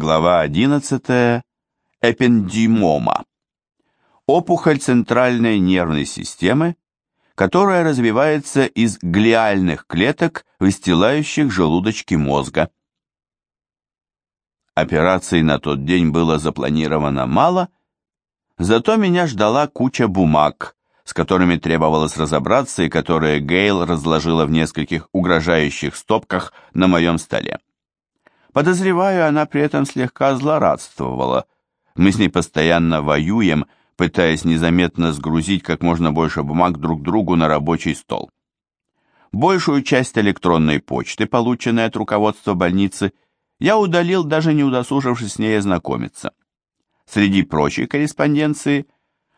Глава 11. Эпендимома. Опухоль центральной нервной системы, которая развивается из глиальных клеток, выстилающих желудочки мозга. Операций на тот день было запланировано мало, зато меня ждала куча бумаг, с которыми требовалось разобраться и которые Гейл разложила в нескольких угрожающих стопках на моем столе. Подозреваю, она при этом слегка злорадствовала. Мы с ней постоянно воюем, пытаясь незаметно сгрузить как можно больше бумаг друг другу на рабочий стол. Большую часть электронной почты, полученной от руководства больницы, я удалил, даже не удосужившись с ней ознакомиться. Среди прочей корреспонденции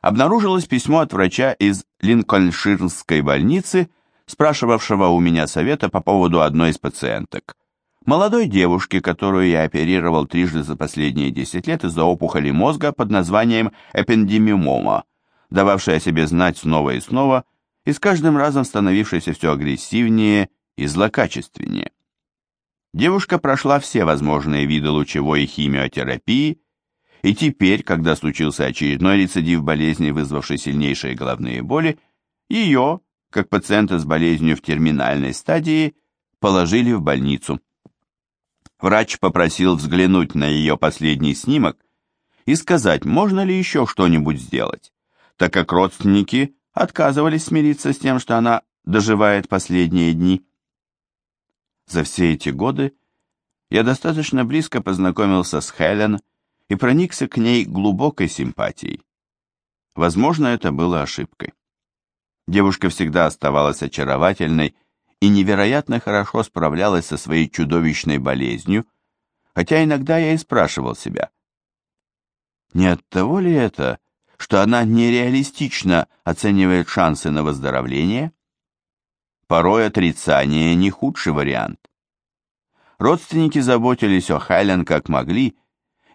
обнаружилось письмо от врача из Линкольнширской больницы, спрашивавшего у меня совета по поводу одной из пациенток. Молодой девушке, которую я оперировал трижды за последние 10 лет из-за опухоли мозга под названием эпендемиома, дававшая себе знать снова и снова и с каждым разом становившаяся все агрессивнее и злокачественнее. Девушка прошла все возможные виды лучевой химиотерапии, и теперь, когда случился очередной рецидив болезни, вызвавший сильнейшие головные боли, ее, как пациента с болезнью в терминальной стадии, положили в больницу. Врач попросил взглянуть на ее последний снимок и сказать, можно ли еще что-нибудь сделать, так как родственники отказывались смириться с тем, что она доживает последние дни. За все эти годы я достаточно близко познакомился с Хелен и проникся к ней глубокой симпатией. Возможно, это было ошибкой. Девушка всегда оставалась очаровательной и невероятно хорошо справлялась со своей чудовищной болезнью, хотя иногда я и спрашивал себя, не от того ли это, что она нереалистично оценивает шансы на выздоровление? Порой отрицание не худший вариант. Родственники заботились о Хайлен как могли,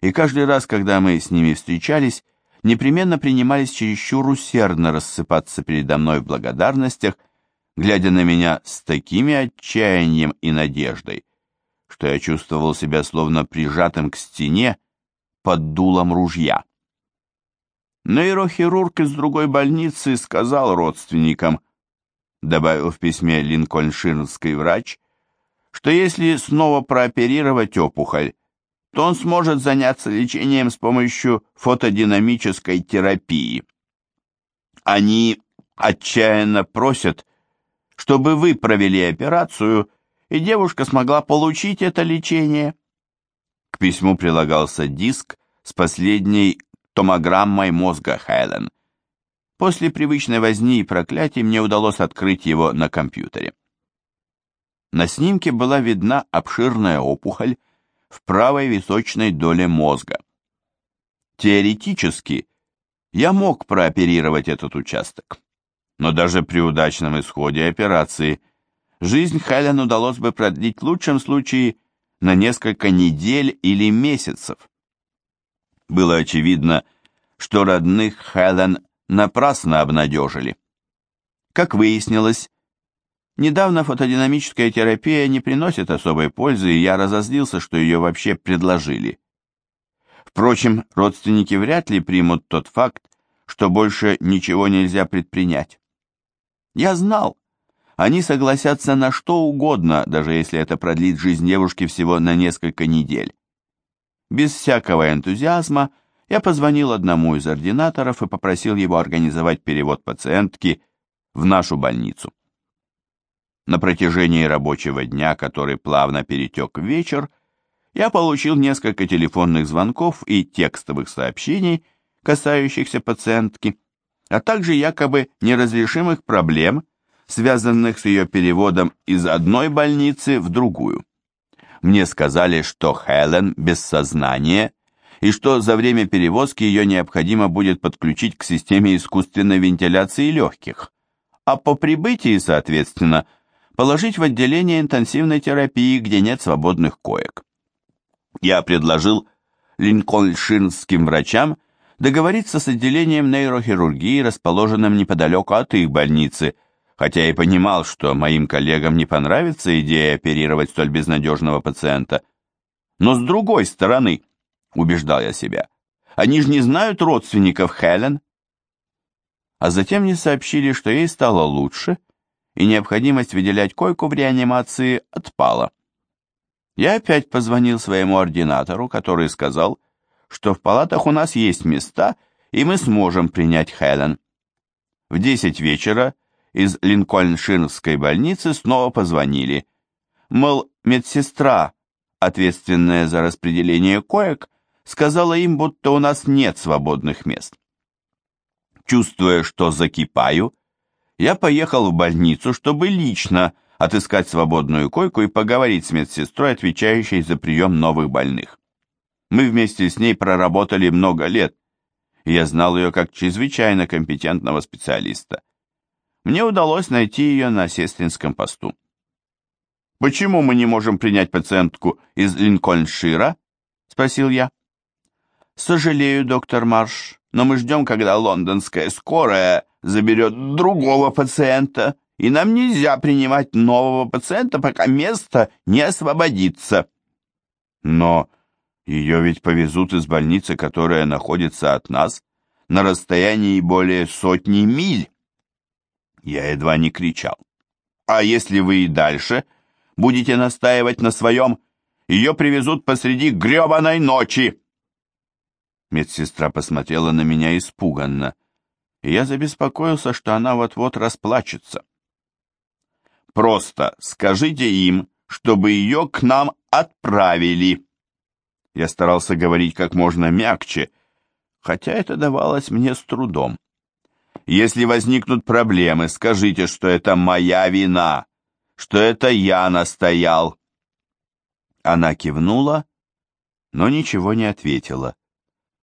и каждый раз, когда мы с ними встречались, непременно принимались чересчур усердно рассыпаться передо мной в благодарностях глядя на меня с такими отчаянием и надеждой, что я чувствовал себя словно прижатым к стене под дулом ружья. Нейрохирург из другой больницы сказал родственникам, добавил в письме линкольнширский врач, что если снова прооперировать опухоль, то он сможет заняться лечением с помощью фотодинамической терапии. Они отчаянно просят, чтобы вы провели операцию, и девушка смогла получить это лечение. К письму прилагался диск с последней томограммой мозга Хелен. После привычной возни и проклятий мне удалось открыть его на компьютере. На снимке была видна обширная опухоль в правой височной доле мозга. Теоретически, я мог прооперировать этот участок. Но даже при удачном исходе операции жизнь Хелен удалось бы продлить в лучшем случае на несколько недель или месяцев. Было очевидно, что родных Хелен напрасно обнадежили. Как выяснилось, недавно фотодинамическая терапия не приносит особой пользы, и я разозлился, что ее вообще предложили. Впрочем, родственники вряд ли примут тот факт, что больше ничего нельзя предпринять. Я знал, они согласятся на что угодно, даже если это продлит жизнь девушки всего на несколько недель. Без всякого энтузиазма я позвонил одному из ординаторов и попросил его организовать перевод пациентки в нашу больницу. На протяжении рабочего дня, который плавно перетек в вечер, я получил несколько телефонных звонков и текстовых сообщений, касающихся пациентки, а также якобы неразрешимых проблем, связанных с ее переводом из одной больницы в другую. Мне сказали, что Хелен без сознания и что за время перевозки ее необходимо будет подключить к системе искусственной вентиляции легких, а по прибытии, соответственно, положить в отделение интенсивной терапии, где нет свободных коек. Я предложил линкольнширским врачам договориться с отделением нейрохирургии, расположенным неподалеку от их больницы, хотя и понимал, что моим коллегам не понравится идея оперировать столь безнадежного пациента. Но с другой стороны, убеждал я себя. Они же не знают родственников Хелен. А затем мне сообщили, что ей стало лучше, и необходимость выделять койку в реанимации отпала. Я опять позвонил своему ординатору, который сказал, что в палатах у нас есть места, и мы сможем принять Хелен. В десять вечера из Линкольнширской больницы снова позвонили. Мол, медсестра, ответственная за распределение коек, сказала им, будто у нас нет свободных мест. Чувствуя, что закипаю, я поехал в больницу, чтобы лично отыскать свободную койку и поговорить с медсестрой, отвечающей за прием новых больных. Мы вместе с ней проработали много лет, я знал ее как чрезвычайно компетентного специалиста. Мне удалось найти ее на сестринском посту. «Почему мы не можем принять пациентку из Линкольншира?» — спросил я. «Сожалею, доктор Марш, но мы ждем, когда лондонская скорая заберет другого пациента, и нам нельзя принимать нового пациента, пока место не освободится». «Но ее ведь повезут из больницы, которая находится от нас, на расстоянии более сотни миль». Я едва не кричал. «А если вы и дальше будете настаивать на своем, ее привезут посреди гребаной ночи!» Медсестра посмотрела на меня испуганно, и я забеспокоился, что она вот-вот расплачется. «Просто скажите им, чтобы ее к нам отправили!» Я старался говорить как можно мягче, хотя это давалось мне с трудом. Если возникнут проблемы, скажите, что это моя вина, что это я настоял. Она кивнула, но ничего не ответила.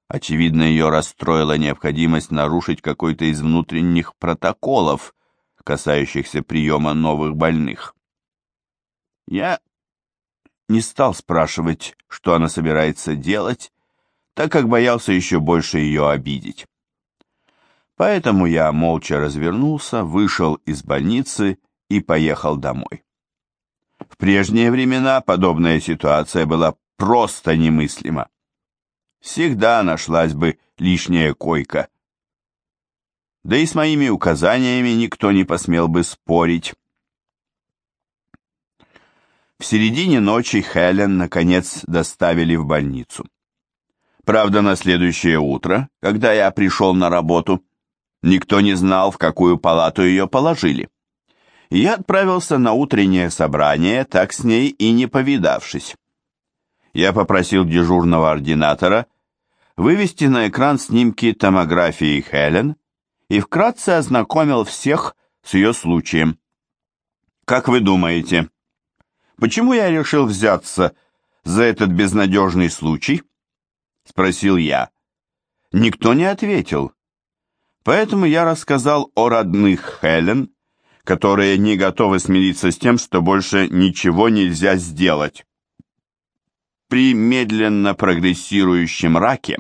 Очевидно, ее расстроила необходимость нарушить какой-то из внутренних протоколов, касающихся приема новых больных. Я не стал спрашивать, что она собирается делать, так как боялся еще больше ее обидеть. Поэтому я молча развернулся, вышел из больницы и поехал домой. В прежние времена подобная ситуация была просто немыслима. Всегда нашлась бы лишняя койка. Да и с моими указаниями никто не посмел бы спорить. В середине ночи Хелен, наконец, доставили в больницу. Правда, на следующее утро, когда я пришел на работу, Никто не знал, в какую палату ее положили. Я отправился на утреннее собрание, так с ней и не повидавшись. Я попросил дежурного ординатора вывести на экран снимки томографии Хелен и вкратце ознакомил всех с ее случаем. Как вы думаете, почему я решил взяться за этот безнадежный случай? Спросил я. Никто не ответил, Поэтому я рассказал о родных Хелен, которые не готовы смириться с тем, что больше ничего нельзя сделать. При медленно прогрессирующем раке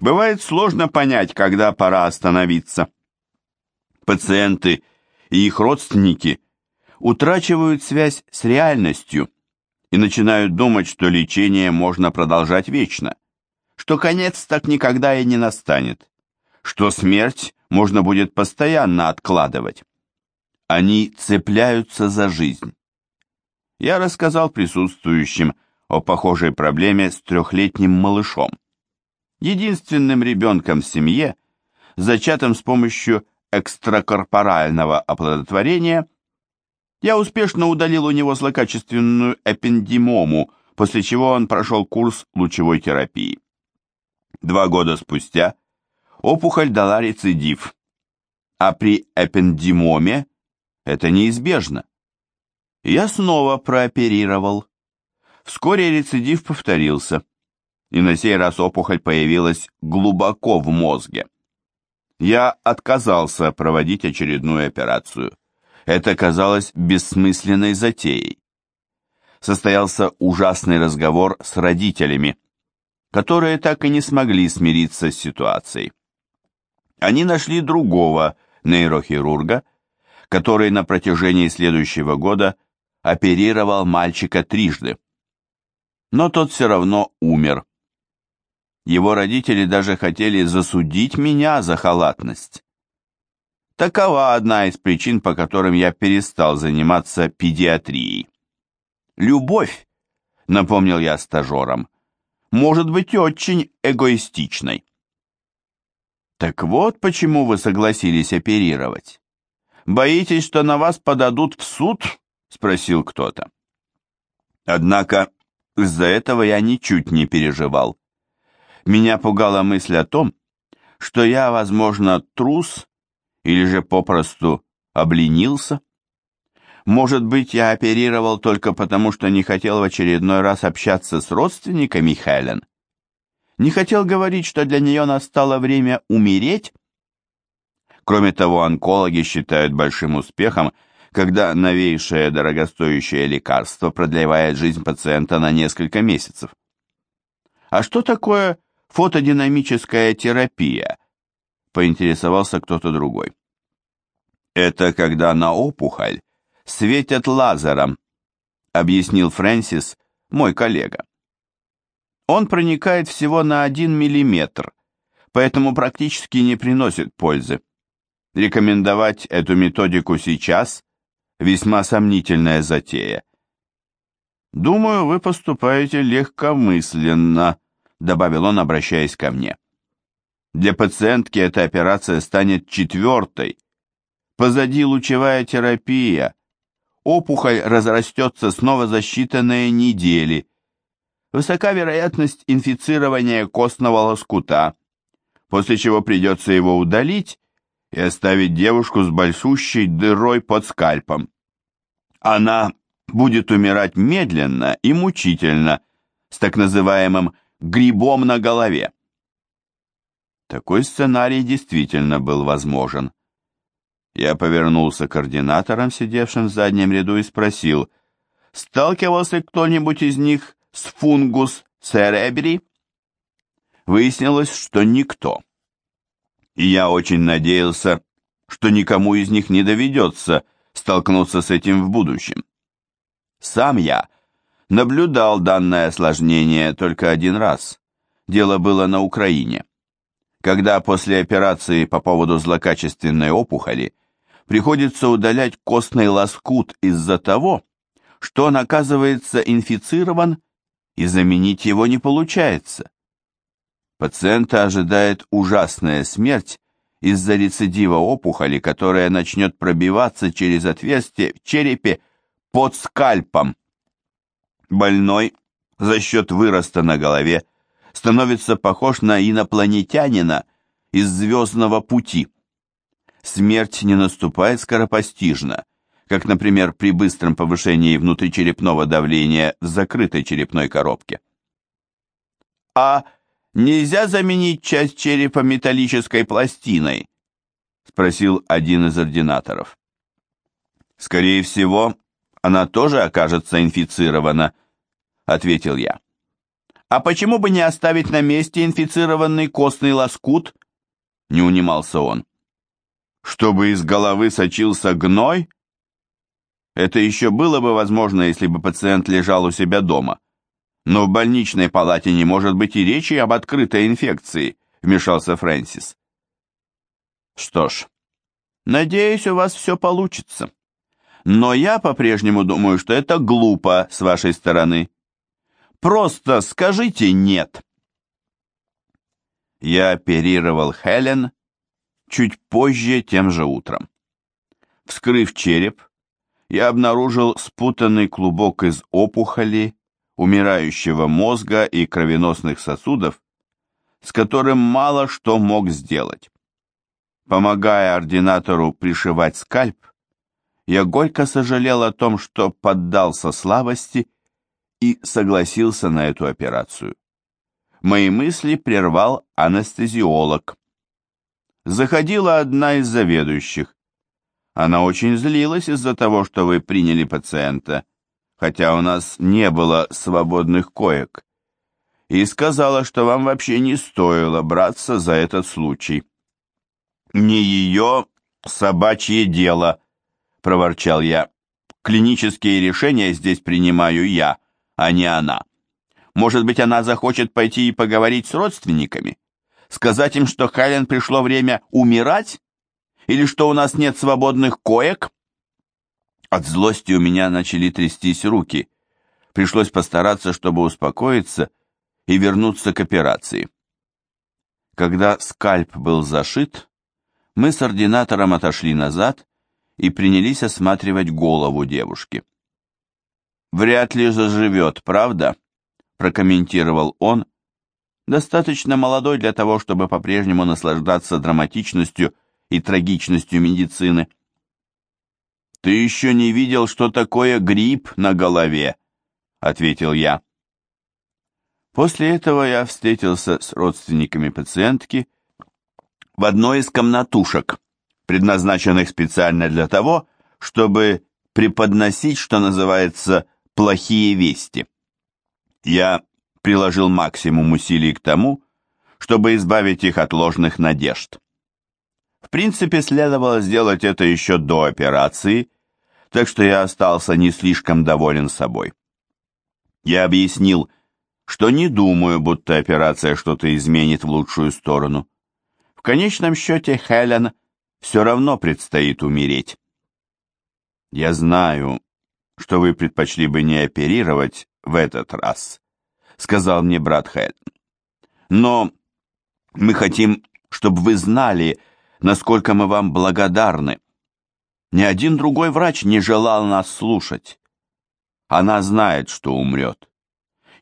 бывает сложно понять, когда пора остановиться. Пациенты и их родственники утрачивают связь с реальностью и начинают думать, что лечение можно продолжать вечно, что конец так никогда и не настанет что смерть можно будет постоянно откладывать. Они цепляются за жизнь. Я рассказал присутствующим о похожей проблеме с трехлетним малышом. Единственным ребенком в семье, зачатым с помощью экстракорпорального оплодотворения, я успешно удалил у него злокачественную эпендимому, после чего он прошел курс лучевой терапии. Два года спустя опухоль дала рецидив, а при эпендимоме это неизбежно. Я снова прооперировал. Вскоре рецидив повторился, и на сей раз опухоль появилась глубоко в мозге. Я отказался проводить очередную операцию. Это казалось бессмысленной затеей. Состоялся ужасный разговор с родителями, которые так и не смогли смириться с ситуацией. Они нашли другого нейрохирурга, который на протяжении следующего года оперировал мальчика трижды. Но тот все равно умер. его родители даже хотели засудить меня за халатность. Такова одна из причин, по которым я перестал заниматься педиатрией. Любовь, напомнил я стажерам, может быть очень эгоистичной. Так вот почему вы согласились оперировать. Боитесь, что на вас подадут в суд? Спросил кто-то. Однако из-за этого я ничуть не переживал. Меня пугала мысль о том, что я, возможно, трус или же попросту обленился. Может быть, я оперировал только потому, что не хотел в очередной раз общаться с родственниками Хелен? Не хотел говорить, что для нее настало время умереть? Кроме того, онкологи считают большим успехом, когда новейшее дорогостоящее лекарство продлевает жизнь пациента на несколько месяцев. А что такое фотодинамическая терапия? Поинтересовался кто-то другой. Это когда на опухоль светят лазером, объяснил Фрэнсис, мой коллега. Он проникает всего на 1 миллиметр, поэтому практически не приносит пользы. Рекомендовать эту методику сейчас весьма сомнительная затея. «Думаю, вы поступаете легкомысленно», — добавил он, обращаясь ко мне. «Для пациентки эта операция станет четвертой. Позади лучевая терапия. Опухоль разрастется снова за считанные недели. Высока вероятность инфицирования костного лоскута, после чего придется его удалить и оставить девушку с большущей дырой под скальпом. Она будет умирать медленно и мучительно, с так называемым грибом на голове. Такой сценарий действительно был возможен. Я повернулся к координаторам, сидевшим в заднем ряду, и спросил, сталкивался кто-нибудь из них с фунгус церебри? Выяснилось, что никто и я очень надеялся, что никому из них не доведется столкнуться с этим в будущем. Сам я наблюдал данное осложнение только один раз. Дело было на Украине. Когда после операции по поводу злокачественной опухоли приходится удалять костный лоскут из-за того, что он оказывается инфицирован и заменить его не получается. Пациента ожидает ужасная смерть из-за рецидива опухоли, которая начнет пробиваться через отверстие в черепе под скальпом. Больной за счет выроста на голове становится похож на инопланетянина из звездного пути. Смерть не наступает скоропостижно, как, например, при быстром повышении внутричерепного давления в закрытой черепной коробке. А нельзя заменить часть черепа металлической пластиной?» — спросил один из ординаторов. «Скорее всего, она тоже окажется инфицирована», — ответил я. «А почему бы не оставить на месте инфицированный костный лоскут?» — не унимался он. «Чтобы из головы сочился гной?» Это еще было бы возможно, если бы пациент лежал у себя дома. Но в больничной палате не может быть и речи об открытой инфекции, вмешался Фрэнсис. Что ж, надеюсь, у вас все получится. Но я по-прежнему думаю, что это глупо с вашей стороны. Просто скажите «нет». Я оперировал Хелен чуть позже тем же утром. Вскрыв череп, я обнаружил спутанный клубок из опухоли, умирающего мозга и кровеносных сосудов, с которым мало что мог сделать. Помогая ординатору пришивать скальп, я горько сожалел о том, что поддался слабости и согласился на эту операцию. Мои мысли прервал анестезиолог. Заходила одна из заведующих. Она очень злилась из-за того, что вы приняли пациента, хотя у нас не было свободных коек, и сказала, что вам вообще не стоило браться за этот случай. «Не ее собачье дело», — проворчал я. «Клинические решения здесь принимаю я, а не она. Может быть, она захочет пойти и поговорить с родственниками? Сказать им, что Хелен пришло время умирать? Или что у нас нет свободных коек? От злости у меня начали трястись руки. Пришлось постараться, чтобы успокоиться и вернуться к операции. Когда скальп был зашит, мы с ординатором отошли назад и принялись осматривать голову девушки. «Вряд ли заживет, правда?» – прокомментировал он, достаточно молодой для того, чтобы по-прежнему наслаждаться драматичностью и трагичностью медицины. «Ты еще не видел, что такое грипп на голове», — ответил я. После этого я встретился с родственниками пациентки в одной из комнатушек, предназначенных специально для того, чтобы преподносить, что называется, плохие вести. Я приложил максимум усилий к тому, чтобы избавить их от ложных надежд. В принципе, следовало сделать это еще до операции, так что я остался не слишком доволен собой. Я объяснил, что не думаю, будто операция что-то изменит в лучшую сторону. В конечном счете Хелен все равно предстоит умереть. Я знаю, что вы предпочли бы не оперировать в этот раз, сказал мне брат Хелен. Но мы хотим, чтобы вы знали, насколько мы вам благодарны. Ни один другой врач не желал нас слушать. Она знает, что умрет.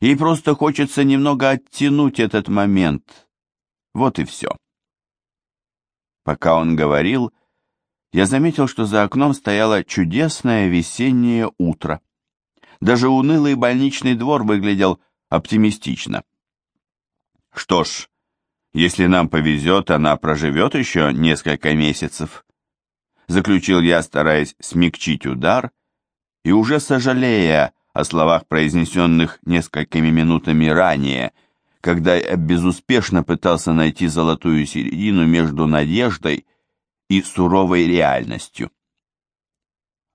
Ей просто хочется немного оттянуть этот момент. Вот и все. Пока он говорил, я заметил, что за окном стояло чудесное весеннее утро. Даже унылый больничный двор выглядел оптимистично. Что ж, если нам повезет, она проживет еще несколько месяцев. Заключил я, стараясь смягчить удар, и уже сожалея о словах, произнесенных несколькими минутами ранее, когда я безуспешно пытался найти золотую середину между надеждой и суровой реальностью.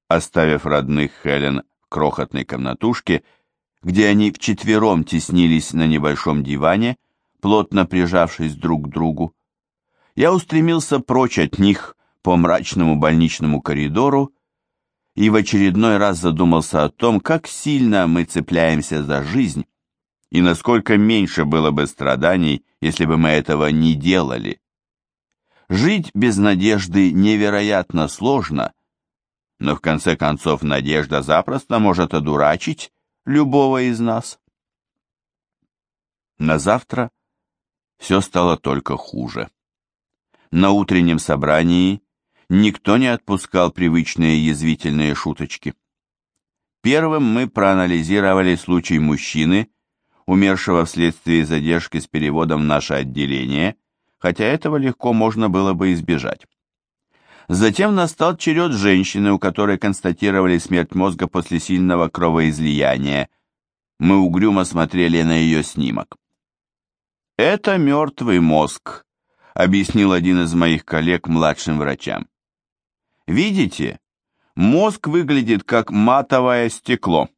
Оставив родных Хелен в крохотной комнатушке, где они вчетвером теснились на небольшом диване, плотно прижавшись друг к другу. Я устремился прочь от них по мрачному больничному коридору и в очередной раз задумался о том, как сильно мы цепляемся за жизнь и насколько меньше было бы страданий, если бы мы этого не делали. Жить без надежды невероятно сложно, но в конце концов надежда запросто может одурачить любого из нас. На завтра все стало только хуже. На утреннем собрании никто не отпускал привычные язвительные шуточки. Первым мы проанализировали случай мужчины, умершего вследствие задержки с переводом в наше отделение, хотя этого легко можно было бы избежать. Затем настал черед женщины, у которой констатировали смерть мозга после сильного кровоизлияния. Мы угрюмо смотрели на ее снимок. «Это мертвый мозг», — объяснил один из моих коллег младшим врачам. «Видите, мозг выглядит как матовое стекло».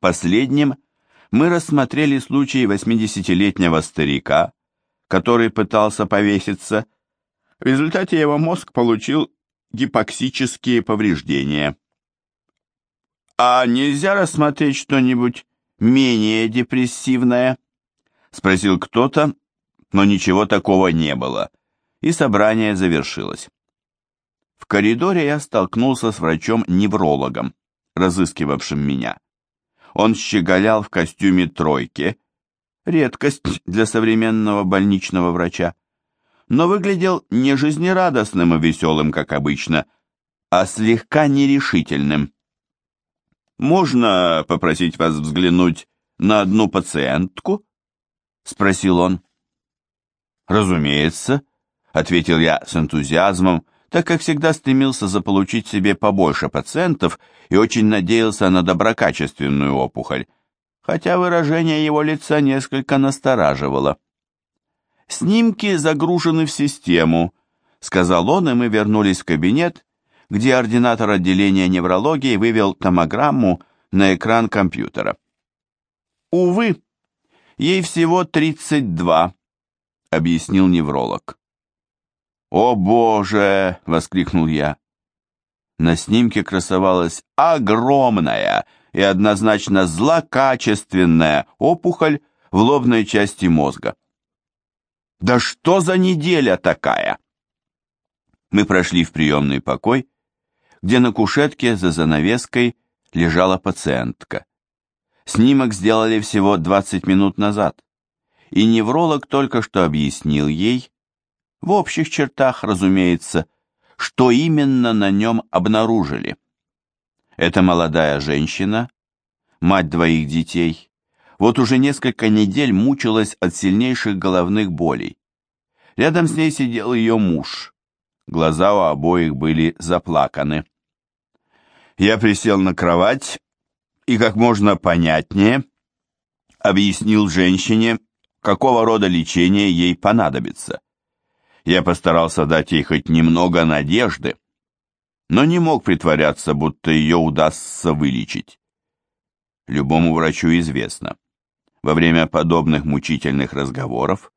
Последним мы рассмотрели случай 80-летнего старика, который пытался повеситься, в результате его мозг получил гипоксические повреждения. «А нельзя рассмотреть что-нибудь менее депрессивное?» — спросил кто-то, но ничего такого не было, и собрание завершилось. В коридоре я столкнулся с врачом-неврологом, разыскивавшим меня. Он щеголял в костюме тройки, редкость для современного больничного врача, но выглядел не жизнерадостным и веселым, как обычно, а слегка нерешительным. «Можно попросить вас взглянуть на одну пациентку?» — спросил он. «Разумеется», — ответил я с энтузиазмом, так как всегда стремился заполучить себе побольше пациентов и очень надеялся на доброкачественную опухоль, хотя выражение его лица несколько настораживало. «Снимки загружены в систему», — сказал он, и мы вернулись в кабинет, где ординатор отделения неврологии вывел томограмму на экран компьютера. Увы, ей всего 32, объяснил невролог. «О боже!» — воскликнул я. На снимке красовалась огромная и однозначно злокачественная опухоль в лобной части мозга. «Да что за неделя такая?» Мы прошли в приемный покой, где на кушетке за занавеской лежала пациентка. Снимок сделали всего 20 минут назад, и невролог только что объяснил ей, в общих чертах, разумеется, что именно на нем обнаружили. Эта молодая женщина, мать двоих детей, вот уже несколько недель мучилась от сильнейших головных болей. Рядом с ней сидел ее муж. Глаза у обоих были заплаканы. Я присел на кровать и как можно понятнее объяснил женщине, какого рода лечение ей понадобится. Я постарался дать ей хоть немного надежды, но не мог притворяться, будто ее удастся вылечить. Любому врачу известно, во время подобных мучительных разговоров,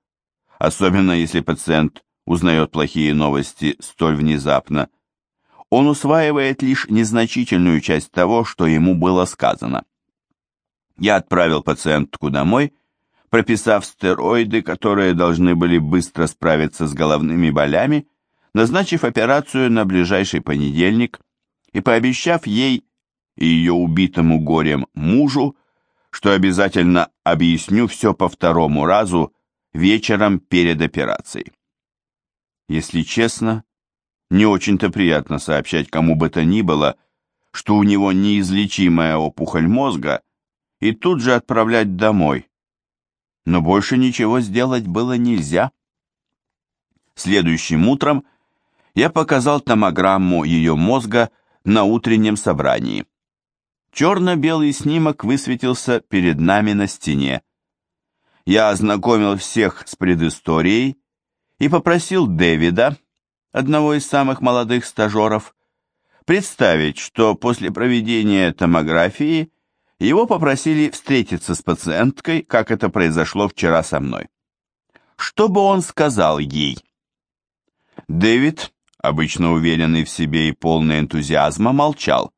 особенно если пациент узнает плохие новости столь внезапно, он усваивает лишь незначительную часть того, что ему было сказано. Я отправил пациентку домой, прописав стероиды, которые должны были быстро справиться с головными болями, назначив операцию на ближайший понедельник и пообещав ей и ее убитому горем мужу, что обязательно объясню все по второму разу вечером перед операцией. Если честно, не очень-то приятно сообщать кому бы то ни было, что у него неизлечимая опухоль мозга, и тут же отправлять домой, но больше ничего сделать было нельзя. Следующим утром я показал томограмму ее мозга на утреннем собрании. Черно-белый снимок высветился перед нами на стене. Я ознакомил всех с предысторией и попросил Дэвида, одного из самых молодых стажеров, представить, что после проведения томографии его попросили встретиться с пациенткой, как это произошло вчера со мной. Что бы он сказал ей? Дэвид, обычно уверенный в себе и полный энтузиазма, молчал.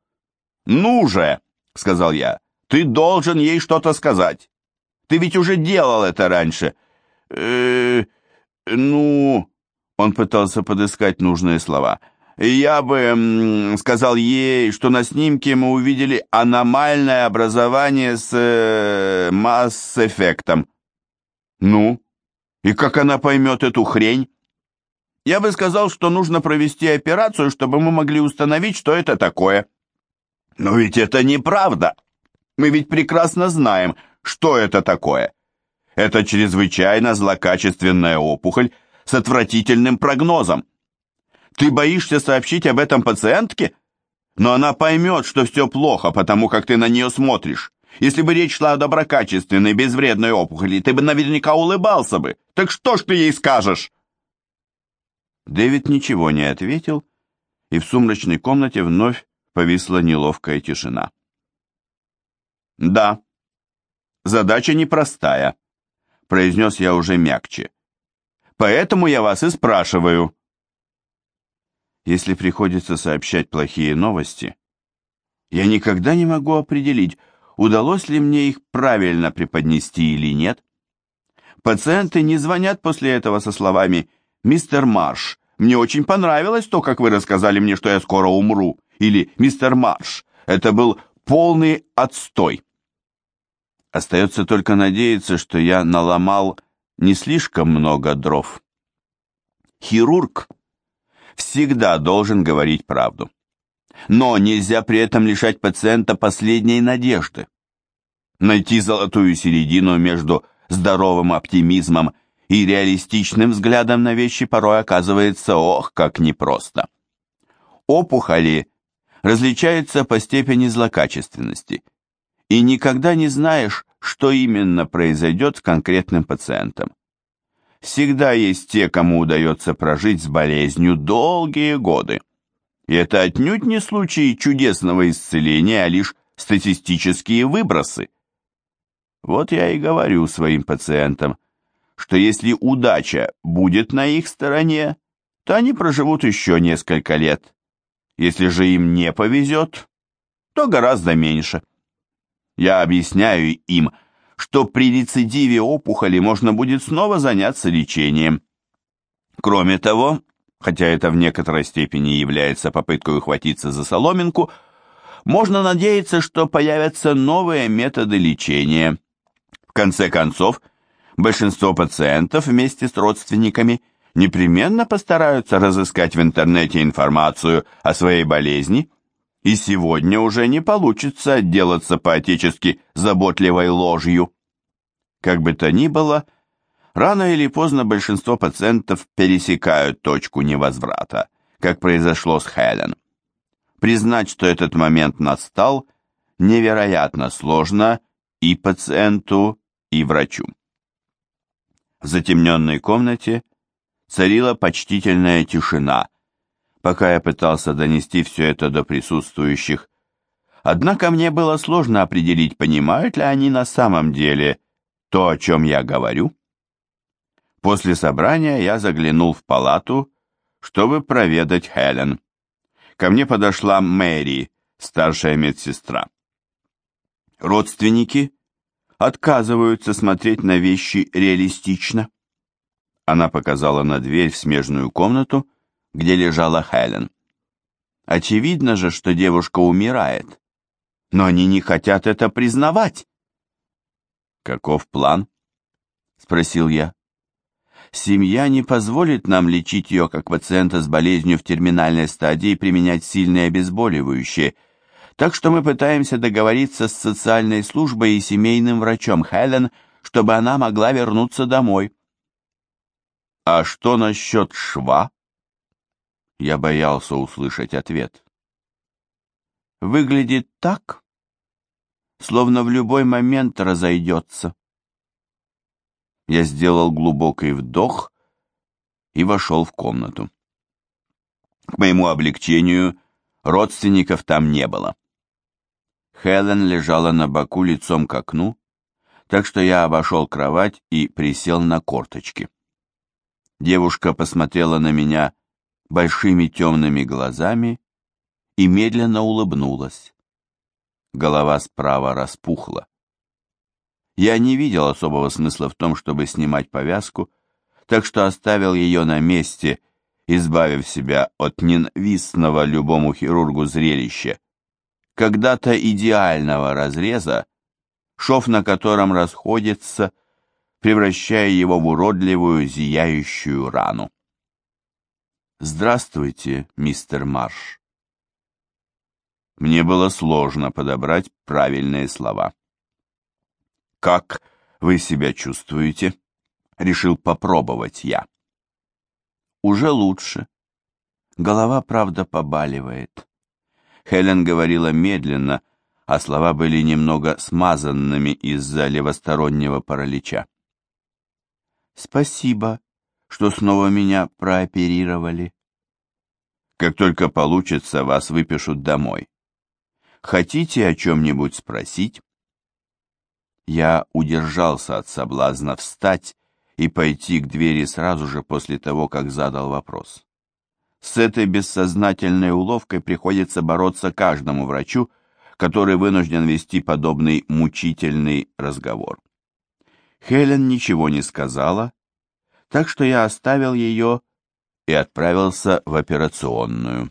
«Ну же!» — сказал я. «Ты должен ей что-то сказать. Ты ведь уже делал это раньше». «Э, ну...» Он пытался подыскать нужные слова. Я бы сказал ей, что на снимке мы увидели аномальное образование с э, масс-эффектом. Ну, и как она поймет эту хрень? Я бы сказал, что нужно провести операцию, чтобы мы могли установить, что это такое. Но ведь это неправда. Мы ведь прекрасно знаем, что это такое. Это чрезвычайно злокачественная опухоль с отвратительным прогнозом. Ты боишься сообщить об этом пациентке? Но она поймет, что все плохо, потому как ты на нее смотришь. Если бы речь шла о доброкачественной, безвредной опухоли, ты бы наверняка улыбался бы. Так что ж ты ей скажешь?» Дэвид ничего не ответил, и в сумрачной комнате вновь повисла неловкая тишина. «Да, задача непростая», — произнес я уже мягче. «Поэтому я вас и спрашиваю». Если приходится сообщать плохие новости, я никогда не могу определить, удалось ли мне их правильно преподнести или нет. Пациенты не звонят после этого со словами «Мистер Марш, мне очень понравилось то, как вы рассказали мне, что я скоро умру», или «Мистер Марш, это был полный отстой». Остается только надеяться, что я наломал не слишком много дров. Хирург всегда должен говорить правду. Но нельзя при этом лишать пациента последней надежды. Найти золотую середину между здоровым оптимизмом и реалистичным взглядом на вещи порой оказывается ох, как непросто. Опухоли различаются по степени злокачественности, и никогда не знаешь, что именно произойдет с конкретным пациентом. Всегда есть те, кому удается прожить с болезнью долгие годы. И это отнюдь не случаи чудесного исцеления, а лишь статистические выбросы. Вот я и говорю своим пациентам, что если удача будет на их стороне, то они проживут еще несколько лет. Если же им не повезет, то гораздо меньше. Я объясняю им, что при рецидиве опухоли можно будет снова заняться лечением. Кроме того, хотя это в некоторой степени является попыткой ухватиться за соломинку, можно надеяться, что появятся новые методы лечения. В конце концов, большинство пациентов вместе с родственниками непременно постараются разыскать в интернете информацию о своей болезни, и сегодня уже не получится отделаться по-отечески заботливой ложью. Как бы то ни было, Рано или поздно большинство пациентов пересекают точку невозврата, как произошло с Хелен. Признать, что этот момент настал, невероятно сложно и пациенту, и врачу. В затемненной комнате царила почтительная тишина, пока я пытался донести все это до присутствующих. Однако мне было сложно определить, понимают ли они на самом деле то, о чем я говорю. После собрания я заглянул в палату, чтобы проведать Хелен. Ко мне подошла Мэри, старшая медсестра. Родственники отказываются смотреть на вещи реалистично. Она показала на дверь в смежную комнату, где лежала Хелен. Очевидно же, что девушка умирает, но они не хотят это признавать. «Каков план?» — спросил я. Семья не позволит нам лечить ее как пациента с болезнью в терминальной стадии и применять сильные обезболивающие. Так что мы пытаемся договориться с социальной службой и семейным врачом Хелен, чтобы она могла вернуться домой. А что насчет шва? Я боялся услышать ответ. Выглядит так, словно в любой момент разойдется. Я сделал глубокий вдох и вошел в комнату. К моему облегчению родственников там не было. Хелен лежала на боку лицом к окну, так что я обошел кровать и присел на корточки. Девушка посмотрела на меня большими темными глазами и медленно улыбнулась. Голова справа распухла. Я не видел особого смысла в том, чтобы снимать повязку, так что оставил ее на месте, избавив себя от ненавистного любому хирургу зрелища. Когда-то идеального разреза, шов на котором расходится, превращая его в уродливую зияющую рану. «Здравствуйте, мистер Марш». Мне было сложно подобрать правильные слова. «Как вы себя чувствуете?» — решил попробовать я. «Уже лучше. Голова, правда, побаливает». Хелен говорила медленно, а слова были немного смазанными из-за левостороннего паралича. «Спасибо, что снова меня прооперировали. Как только получится, вас выпишут домой. Хотите о чем-нибудь спросить?» Я удержался от соблазна встать и пойти к двери сразу же после того, как задал вопрос. С этой бессознательной уловкой приходится бороться каждому врачу, который вынужден вести подобный мучительный разговор. Хелен ничего не сказала, так что я оставил ее и отправился в операционную.